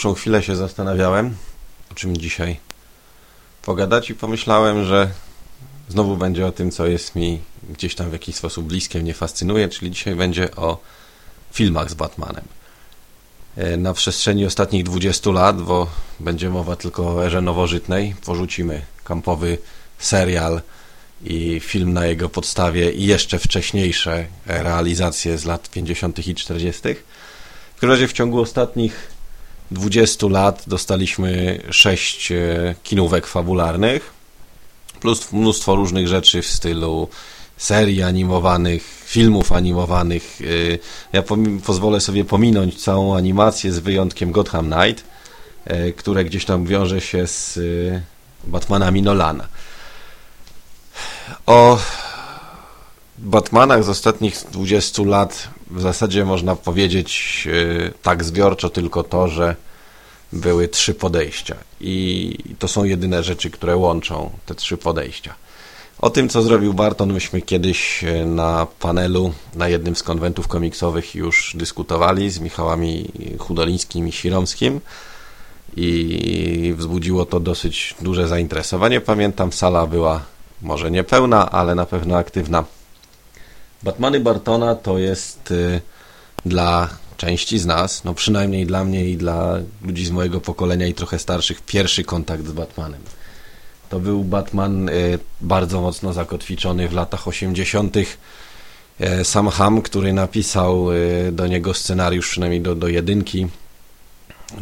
dłuższą chwilę się zastanawiałem, o czym dzisiaj pogadać i pomyślałem, że znowu będzie o tym, co jest mi gdzieś tam w jakiś sposób bliskie, mnie fascynuje, czyli dzisiaj będzie o filmach z Batmanem. E, na przestrzeni ostatnich 20 lat, bo będzie mowa tylko o erze nowożytnej, porzucimy kampowy serial i film na jego podstawie i jeszcze wcześniejsze realizacje z lat 50. i 40. W każdym razie w ciągu ostatnich 20 lat dostaliśmy 6 e, kinówek fabularnych, plus mnóstwo różnych rzeczy w stylu serii animowanych, filmów animowanych. E, ja pozwolę sobie pominąć całą animację z wyjątkiem Gotham Knight, e, które gdzieś tam wiąże się z Batmanami Nolana. O Batmanach z ostatnich 20 lat w zasadzie można powiedzieć tak zbiorczo tylko to, że były trzy podejścia i to są jedyne rzeczy, które łączą te trzy podejścia. O tym, co zrobił Barton, myśmy kiedyś e, na panelu na jednym z konwentów komiksowych już dyskutowali z Michałami Chudolińskim i Siromskim i wzbudziło to dosyć duże zainteresowanie. Pamiętam, sala była może nie pełna, ale na pewno aktywna. Batmany Bartona to jest y, dla części z nas, no przynajmniej dla mnie i dla ludzi z mojego pokolenia i trochę starszych, pierwszy kontakt z Batmanem. To był Batman y, bardzo mocno zakotwiczony w latach 80. Y, Sam Ham, który napisał do niego scenariusz, przynajmniej do, do jedynki,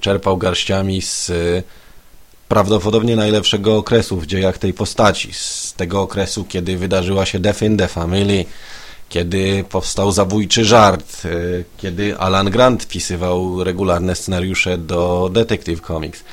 czerpał garściami z prawdopodobnie najlepszego okresu w dziejach tej postaci. Z tego okresu, kiedy wydarzyła się Death in the Family, kiedy powstał Zabójczy Żart, y, kiedy Alan Grant pisywał regularne scenariusze do Detective Comics.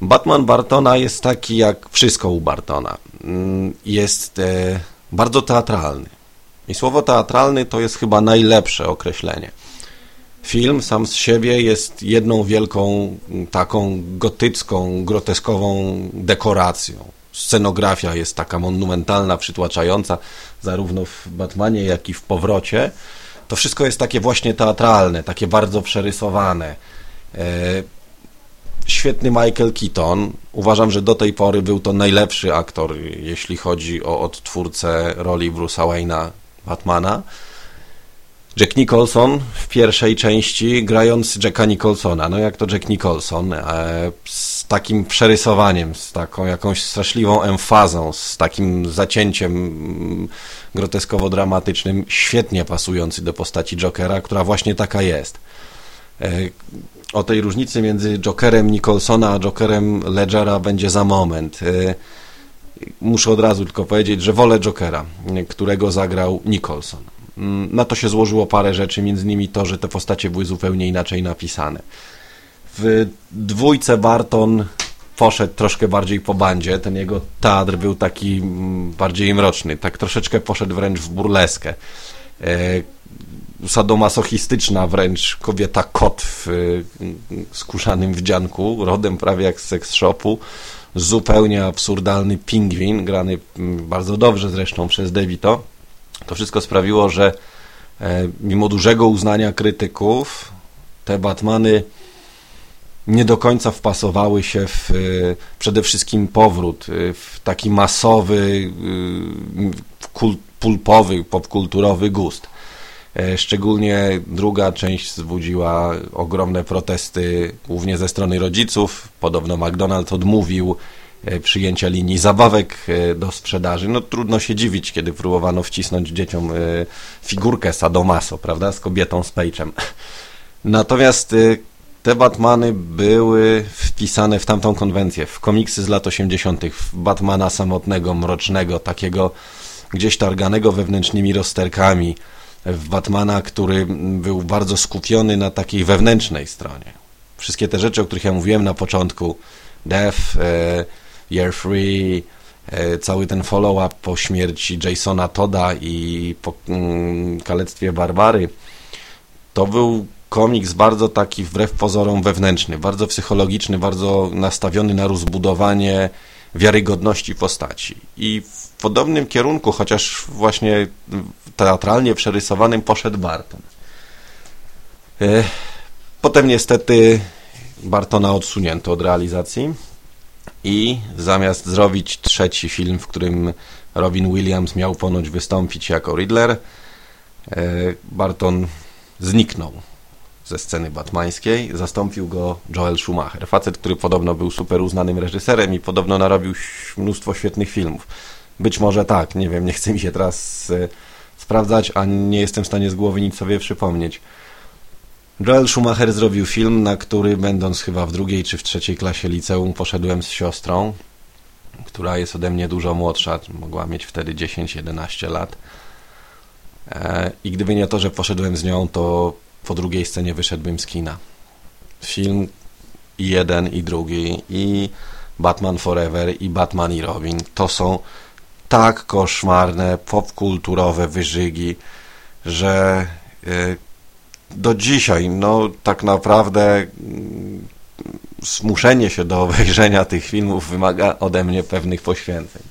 Batman Bartona jest taki jak wszystko u Bartona. Mm, jest e, bardzo teatralny. I słowo teatralny to jest chyba najlepsze określenie. Film sam z siebie jest jedną wielką, taką gotycką, groteskową dekoracją. Scenografia jest taka monumentalna, przytłaczająca, zarówno w Batmanie, jak i w Powrocie. To wszystko jest takie właśnie teatralne, takie bardzo przerysowane. E, świetny Michael Keaton. Uważam, że do tej pory był to najlepszy aktor, jeśli chodzi o odtwórcę roli Bruce'a Wayne'a Batmana. Jack Nicholson w pierwszej części grając Jacka Nicholsona. No jak to Jack Nicholson e, z takim przerysowaniem, z taką jakąś straszliwą emfazą, z takim zacięciem mm, groteskowo-dramatycznym, świetnie pasujący do postaci Jokera, która właśnie taka jest. E, o tej różnicy między Jokerem Nicholsona a Jokerem Ledgera będzie za moment. E, muszę od razu tylko powiedzieć, że wolę Jokera, którego zagrał Nicholson. Mm, na to się złożyło parę rzeczy, między innymi to, że te postacie były zupełnie inaczej napisane. W dwójce Barton poszedł troszkę bardziej po bandzie, ten jego teatr był taki mm, bardziej mroczny, tak troszeczkę poszedł wręcz w burleskę. E, sadomasochistyczna wręcz kobieta kot w skórzanym wdzianku, rodem prawie jak z sex shopu, zupełnie absurdalny pingwin, grany mm, bardzo dobrze zresztą przez DeVito. To wszystko sprawiło, że e, mimo dużego uznania krytyków, te Batmany nie do końca wpasowały się w e, przede wszystkim powrót, e, w taki masowy, pulpowy, popkulturowy gust. Szczególnie druga część wzbudziła ogromne protesty, głównie ze strony rodziców. Podobno McDonald odmówił E, przyjęcia linii zabawek e, do sprzedaży. No trudno się dziwić, kiedy próbowano wcisnąć dzieciom e, figurkę Sadomaso, prawda, z kobietą z pejczem. Natomiast te Batmany były wpisane w tamtą konwencję, w komiksy z lat 80., w Batmana samotnego, mrocznego, takiego gdzieś targanego wewnętrznymi rozterkami, w Batmana, który był bardzo skupiony na takiej wewnętrznej stronie. Wszystkie te rzeczy, o których ja mówiłem na początku, Death, Year Free, e, cały ten follow-up po śmierci Jasona Toda i po mm, kalectwie Barbary, to był komiks bardzo taki wbrew pozorom wewnętrzny, bardzo psychologiczny, bardzo nastawiony na rozbudowanie wiarygodności postaci. I w podobnym kierunku, chociaż właśnie teatralnie przerysowanym, poszedł Barton. E, potem niestety Bartona odsunięto od realizacji i zamiast zrobić trzeci film, w którym Robin Williams miał ponoć wystąpić jako Riddler, e, Barton zniknął ze sceny batmańskiej. Zastąpił go Joel Schumacher. Facet, który podobno był super uznanym reżyserem i podobno narobił mnóstwo świetnych filmów. Być może tak, nie wiem, nie chce mi się teraz e, sprawdzać, a nie jestem w stanie z głowy nic sobie przypomnieć. Joel Schumacher zrobił film, na który będąc chyba w drugiej czy w trzeciej klasie liceum poszedłem z siostrą, która jest ode mnie dużo młodsza, mogła mieć wtedy 10-11 lat. E, I gdyby nie to, że poszedłem z nią, to po drugiej scenie wyszedłbym z kina. Film jeden i drugi i Batman Forever i Batman i Robin to są tak koszmarne popkulturowe wyżygi, że e, do dzisiaj, no tak naprawdę mm, zmuszenie się do obejrzenia tych filmów wymaga ode mnie pewnych poświęceń.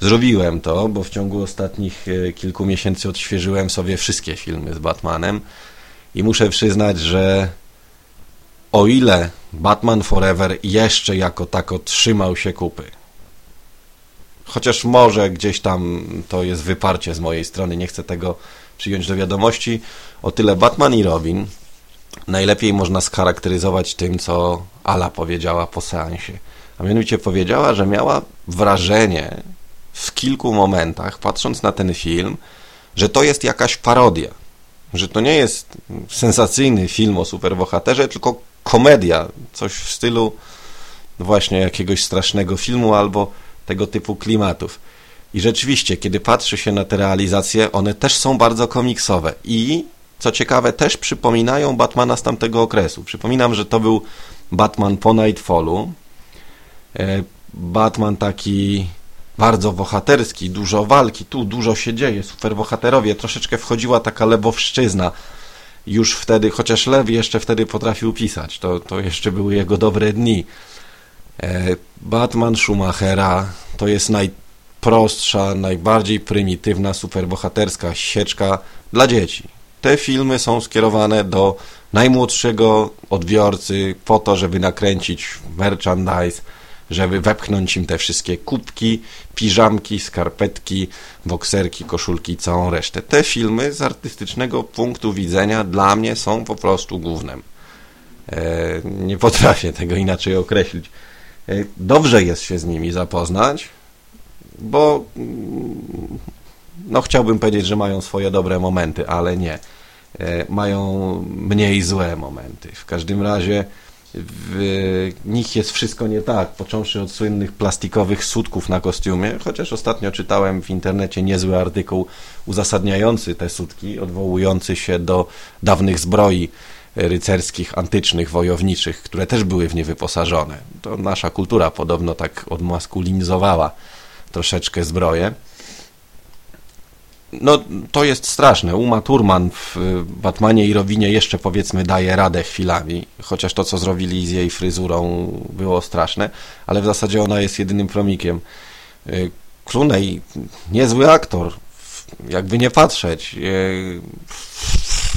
Zrobiłem to, bo w ciągu ostatnich e, kilku miesięcy odświeżyłem sobie wszystkie filmy z Batmanem i muszę przyznać, że o ile Batman Forever jeszcze jako tako trzymał się kupy, chociaż może gdzieś tam to jest wyparcie z mojej strony, nie chcę tego przyjąć do wiadomości, o tyle Batman i Robin najlepiej można scharakteryzować tym, co Ala powiedziała po seansie. A mianowicie powiedziała, że miała wrażenie w kilku momentach, patrząc na ten film, że to jest jakaś parodia. Że to nie jest sensacyjny film o superbohaterze, tylko komedia. Coś w stylu właśnie jakiegoś strasznego filmu albo tego typu klimatów. I rzeczywiście, kiedy patrzy się na te realizacje, one też są bardzo komiksowe i co ciekawe, też przypominają Batmana z tamtego okresu. Przypominam, że to był Batman po Nightfallu. E, Batman taki bardzo bohaterski, dużo walki, tu dużo się dzieje, super bohaterowie. Troszeczkę wchodziła taka lewowszczyzna już wtedy, chociaż Lew jeszcze wtedy potrafił pisać, to, to jeszcze były jego dobre dni. E, Batman Schumachera to jest najprostsza, najbardziej prymitywna, superbohaterska sieczka dla dzieci. Te filmy są skierowane do najmłodszego odbiorcy po to, żeby nakręcić merchandise, żeby wepchnąć im te wszystkie kubki, piżamki, skarpetki, bokserki, koszulki i całą resztę. Te filmy z artystycznego punktu widzenia dla mnie są po prostu głównym. E, nie potrafię tego inaczej określić. E, dobrze jest się z nimi zapoznać, bo mm, no chciałbym powiedzieć, że mają swoje dobre momenty, ale nie. E, mają mniej złe momenty. W każdym razie w nich jest wszystko nie tak, począwszy od słynnych plastikowych sutków na kostiumie, chociaż ostatnio czytałem w internecie niezły artykuł uzasadniający te sutki, odwołujący się do dawnych zbroi rycerskich, antycznych, wojowniczych, które też były w nie wyposażone. To nasza kultura podobno tak odmaskulinizowała troszeczkę zbroję. No, to jest straszne. Uma Thurman w y, Batmanie i Robinie jeszcze powiedzmy daje radę chwilami, chociaż to, co zrobili z jej fryzurą było straszne, ale w zasadzie ona jest jedynym promikiem. Y, Clooney, niezły aktor, jakby nie patrzeć. Y,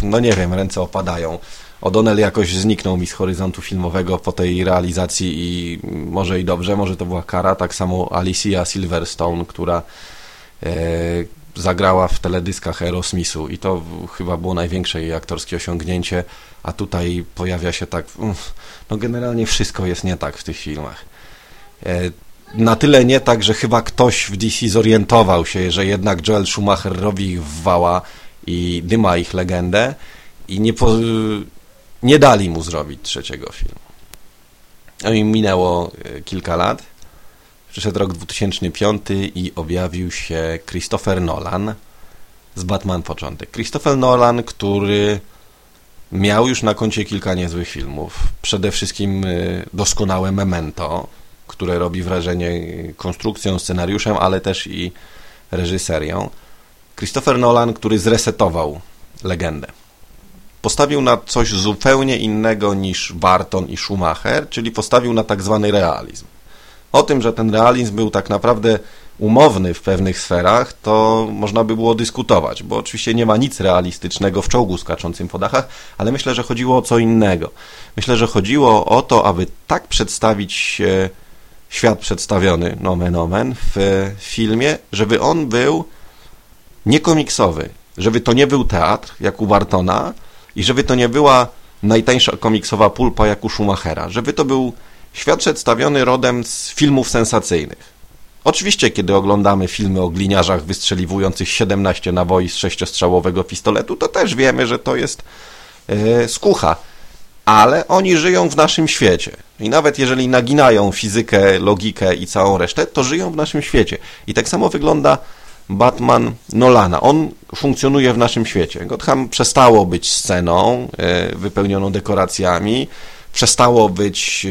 no nie wiem, ręce opadają. O'Donnell jakoś zniknął mi z horyzontu filmowego po tej realizacji i może i dobrze, może to była kara. Tak samo Alicia Silverstone, która zagrała w teledyskach Aerosmithu i to chyba było największe jej aktorskie osiągnięcie, a tutaj pojawia się tak, no generalnie wszystko jest nie tak w tych filmach. E, na tyle nie tak, że chyba ktoś w DC zorientował się, że jednak Joel Schumacher robi ich w wała i dyma ich legendę i nie, po, nie dali mu zrobić trzeciego filmu. No i minęło e, kilka lat Przyszedł rok 2005 i objawił się Christopher Nolan z Batman Początek. Christopher Nolan, który miał już na koncie kilka niezłych filmów. Przede wszystkim y, doskonałe Memento, które robi wrażenie konstrukcją, scenariuszem, ale też i reżyserią. Christopher Nolan, który zresetował legendę. Postawił na coś zupełnie innego niż Barton i Schumacher, czyli postawił na tak zwany realizm. O tym, że ten realizm był tak naprawdę umowny w pewnych sferach, to można by było dyskutować, bo oczywiście nie ma nic realistycznego w czołgu skaczącym po dachach, ale myślę, że chodziło o co innego. Myślę, że chodziło o to, aby tak przedstawić świat przedstawiony, nomen omen, w filmie, żeby on był niekomiksowy, żeby to nie był teatr, jak u Bartona i żeby to nie była najtańsza komiksowa pulpa, jak u Schumachera, żeby to był świat przedstawiony rodem z filmów sensacyjnych. Oczywiście, kiedy oglądamy filmy o gliniarzach wystrzeliwujących 17 naboi z sześciostrzałowego pistoletu, to też wiemy, że to jest yy, skucha. Ale oni żyją w naszym świecie. I nawet jeżeli naginają fizykę, logikę i całą resztę, to żyją w naszym świecie. I tak samo wygląda Batman Nolana. On funkcjonuje w naszym świecie. Gotham przestało być sceną yy, wypełnioną dekoracjami, przestało być e,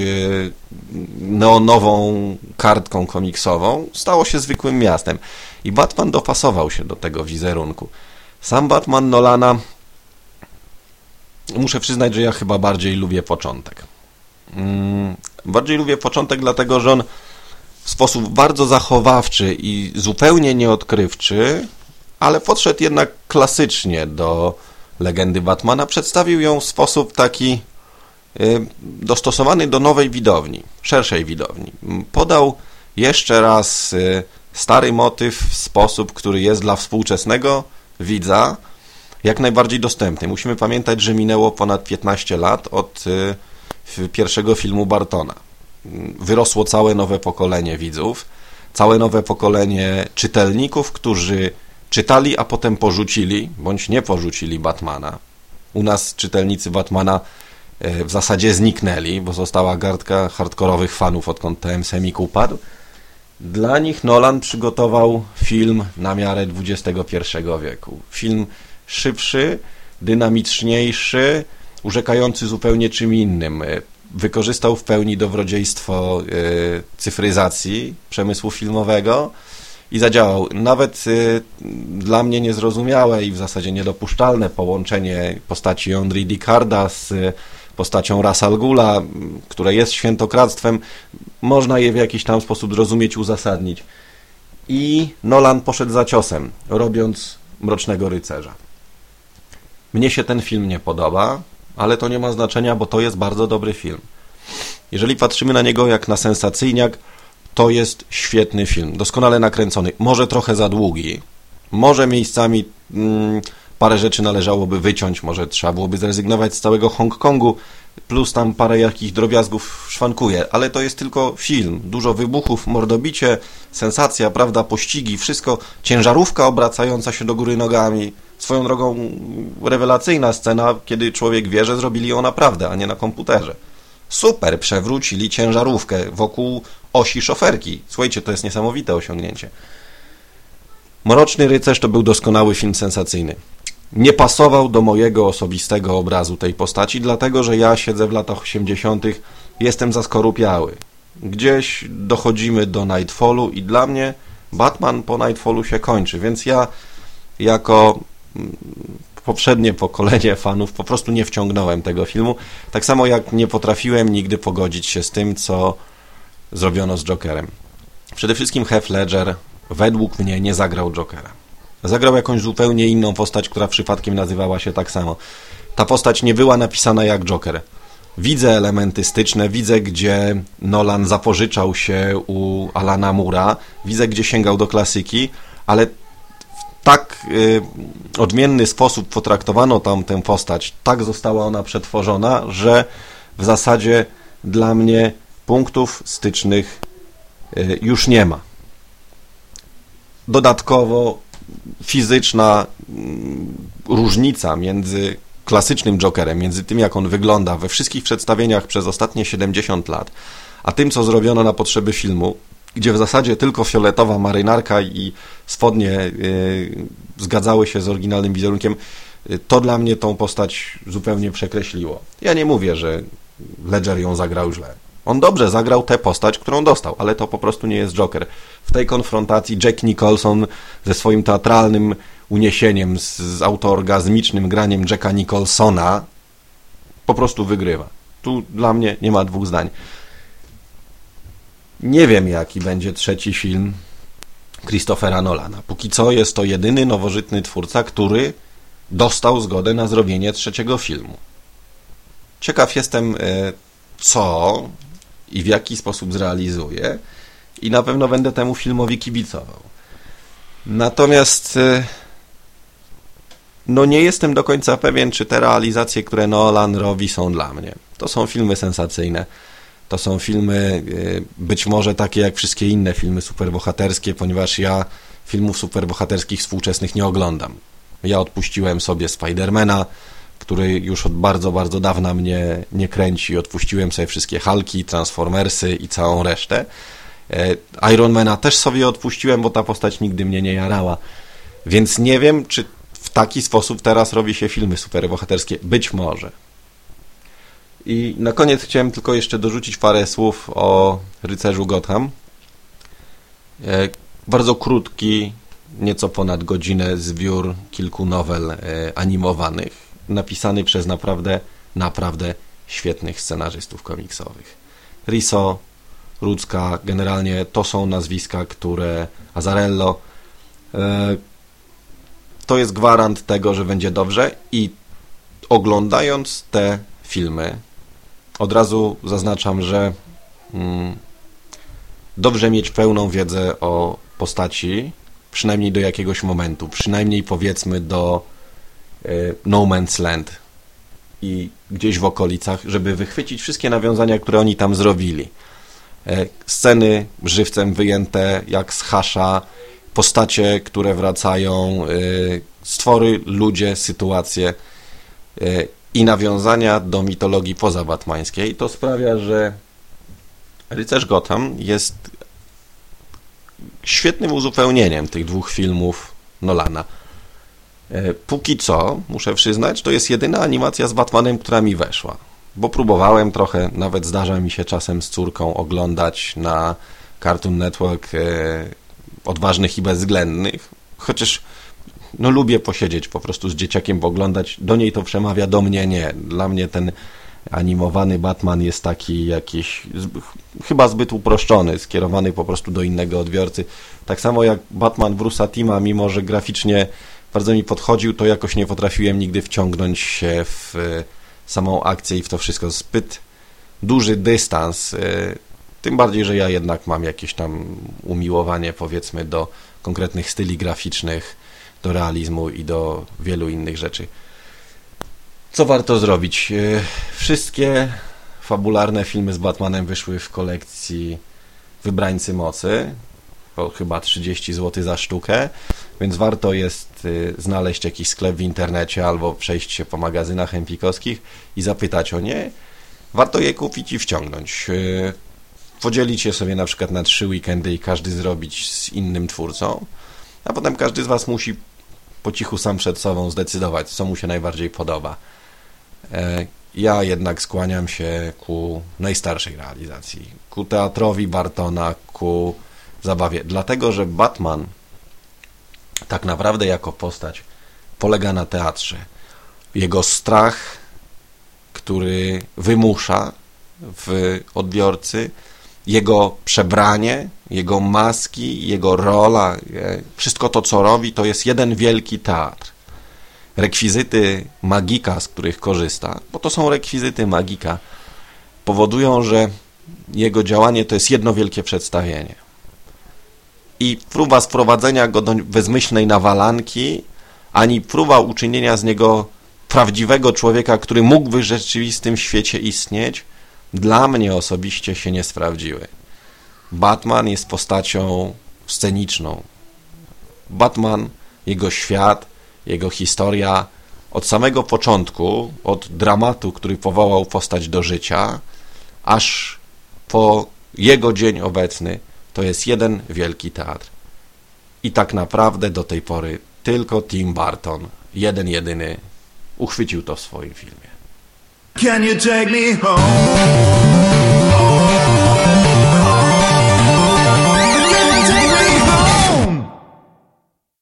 neonową kartką komiksową, stało się zwykłym miastem. I Batman dopasował się do tego wizerunku. Sam Batman Nolana, muszę przyznać, że ja chyba bardziej lubię początek. Mm, bardziej lubię początek, dlatego że on w sposób bardzo zachowawczy i zupełnie nieodkrywczy, ale podszedł jednak klasycznie do legendy Batmana, przedstawił ją w sposób taki dostosowany do nowej widowni, szerszej widowni. Podał jeszcze raz y, stary motyw w sposób, który jest dla współczesnego widza jak najbardziej dostępny. Musimy pamiętać, że minęło ponad 15 lat od y, pierwszego filmu Bartona. Wyrosło całe nowe pokolenie widzów, całe nowe pokolenie czytelników, którzy czytali, a potem porzucili, bądź nie porzucili Batmana. U nas czytelnicy Batmana w zasadzie zniknęli, bo została gardka hardkorowych fanów, odkąd TM Semik upadł. Dla nich Nolan przygotował film na miarę XXI wieku. Film szybszy, dynamiczniejszy, urzekający zupełnie czym innym. E, wykorzystał w pełni dobrodziejstwo e, cyfryzacji przemysłu filmowego i zadziałał. Nawet dla mnie niezrozumiałe i w zasadzie niedopuszczalne połączenie postaci Andri Dicarda z postacią Rasal Gula, które jest świętokradztwem, można je w jakiś tam sposób zrozumieć, uzasadnić. I Nolan poszedł za ciosem, robiąc Mrocznego Rycerza. Mnie się ten film nie podoba, ale to nie ma znaczenia, bo to jest bardzo dobry film. Jeżeli patrzymy na niego jak na sensacyjniak, to jest świetny film, doskonale nakręcony, może trochę za długi, może miejscami mm, parę rzeczy należałoby wyciąć, może trzeba byłoby zrezygnować z całego Hongkongu, plus tam parę jakichś drobiazgów szwankuje, ale to jest tylko film. Dużo wybuchów, mordobicie, sensacja, prawda, pościgi, wszystko. Ciężarówka obracająca się do góry nogami. Swoją drogą rewelacyjna scena, kiedy człowiek wie, że zrobili ją naprawdę, a nie na komputerze. Super, przewrócili ciężarówkę wokół osi szoferki. Słuchajcie, to jest niesamowite osiągnięcie. Mroczny Rycerz to był doskonały film sensacyjny nie pasował do mojego osobistego obrazu tej postaci, dlatego że ja siedzę w latach 80., jestem zaskorupiały. Gdzieś dochodzimy do Nightfallu i dla mnie Batman po Nightfallu się kończy, więc ja jako mm, poprzednie pokolenie fanów po prostu nie wciągnąłem tego filmu. Tak samo jak nie potrafiłem nigdy pogodzić się z tym, co zrobiono z Jokerem. Przede wszystkim Heath Ledger według mnie nie zagrał Jokera. Zagrał jakąś zupełnie inną postać, która przypadkiem nazywała się tak samo. Ta postać nie była napisana jak Joker. Widzę elementy styczne, widzę, gdzie Nolan zapożyczał się u Alana Mura, widzę, gdzie sięgał do klasyki, ale w tak y, odmienny sposób potraktowano tam tę postać, tak została ona przetworzona, że w zasadzie dla mnie punktów stycznych y, już nie ma. Dodatkowo fizyczna mm, różnica między klasycznym Jokerem, między tym, jak on wygląda we wszystkich przedstawieniach przez ostatnie 70 lat, a tym, co zrobiono na potrzeby filmu, gdzie w zasadzie tylko fioletowa marynarka i spodnie yy, zgadzały się z oryginalnym wizerunkiem, yy, to dla mnie tą postać zupełnie przekreśliło. Ja nie mówię, że Ledger ją zagrał źle. On dobrze zagrał tę postać, którą dostał, ale to po prostu nie jest Joker. W tej konfrontacji Jack Nicholson ze swoim teatralnym uniesieniem, z, z autoorgazmicznym graniem Jacka Nicholsona po prostu wygrywa. Tu dla mnie nie ma dwóch zdań. Nie wiem, jaki będzie trzeci film Christophera Nolana. Póki co jest to jedyny nowożytny twórca, który dostał zgodę na zrobienie trzeciego filmu. Ciekaw jestem, e, co i w jaki sposób zrealizuje, i na pewno będę temu filmowi kibicował. Natomiast e, no nie jestem do końca pewien, czy te realizacje, które Nolan robi, są dla mnie. To są filmy sensacyjne. To są filmy e, być może takie jak wszystkie inne filmy superbohaterskie, ponieważ ja filmów superbohaterskich współczesnych nie oglądam. Ja odpuściłem sobie Spidermana, który już od bardzo, bardzo dawna mnie nie kręci. Odpuściłem sobie wszystkie Halki, Transformersy i całą resztę. E, Ironmana też sobie odpuściłem, bo ta postać nigdy mnie nie jarała. Więc nie wiem, czy w taki sposób teraz robi się filmy superbohaterskie. Być może. I na koniec chciałem tylko jeszcze dorzucić parę słów o rycerzu Gotham. E, bardzo krótki, nieco ponad godzinę zbiór kilku nowel e, animowanych, napisany przez naprawdę, naprawdę świetnych scenarzystów komiksowych. Riso, Rudzka, generalnie to są nazwiska, które Azarello e, to jest gwarant tego, że będzie dobrze i oglądając te filmy od razu zaznaczam, że mm, dobrze mieć pełną wiedzę o postaci, przynajmniej do jakiegoś momentu, przynajmniej powiedzmy do No Man's Land i gdzieś w okolicach, żeby wychwycić wszystkie nawiązania, które oni tam zrobili. E, sceny żywcem wyjęte, jak z Hasza, postacie, które wracają, e, stwory, ludzie, sytuacje e, i nawiązania do mitologii pozabatmańskiej. To sprawia, że Rycerz Gotham jest świetnym uzupełnieniem tych dwóch filmów Nolana. Póki co, muszę przyznać, to jest jedyna animacja z Batmanem, która mi weszła bo próbowałem trochę, nawet zdarza mi się czasem z córką oglądać na Cartoon Network e, odważnych i bezwzględnych, chociaż no lubię posiedzieć po prostu z dzieciakiem, oglądać. Do niej to przemawia, do mnie nie. Dla mnie ten animowany Batman jest taki jakiś chyba zbyt uproszczony, skierowany po prostu do innego odbiorcy. Tak samo jak Batman Bruce'a Tima, mimo że graficznie bardzo mi podchodził, to jakoś nie potrafiłem nigdy wciągnąć się w samą akcję i w to wszystko zbyt duży dystans, y, tym bardziej, że ja jednak mam jakieś tam umiłowanie powiedzmy do konkretnych styli graficznych, do realizmu i do wielu innych rzeczy. Co warto zrobić? Y, wszystkie fabularne filmy z Batmanem wyszły w kolekcji Wybrańcy Mocy, po chyba 30 zł za sztukę, więc warto jest y, znaleźć jakiś sklep w internecie albo przejść się po magazynach empikowskich i zapytać o nie. Warto je kupić i wciągnąć. Y, podzielić je sobie na przykład na trzy weekendy i każdy zrobić z innym twórcą, a potem każdy z Was musi po cichu sam przed sobą zdecydować, co mu się najbardziej podoba. E, ja jednak skłaniam się ku najstarszej realizacji, ku teatrowi Bartona, ku zabawie, dlatego że Batman tak naprawdę jako postać polega na teatrze. Jego strach, który wymusza w odbiorcy, jego przebranie, jego maski, jego rola, wszystko to, co robi, to jest jeden wielki teatr. Rekwizyty magika, z których korzysta, bo to są rekwizyty magika, powodują, że jego działanie to jest jedno wielkie przedstawienie i próba sprowadzenia go do bezmyślnej nawalanki, ani próba uczynienia z niego prawdziwego człowieka, który mógłby w rzeczywistym świecie istnieć, dla mnie osobiście się nie sprawdziły. Batman jest postacią sceniczną. Batman, jego świat, jego historia od samego początku, od dramatu, który powołał postać do życia, aż po jego dzień obecny, to jest jeden wielki teatr. I tak naprawdę do tej pory tylko Tim Burton, jeden jedyny, uchwycił to w swoim filmie.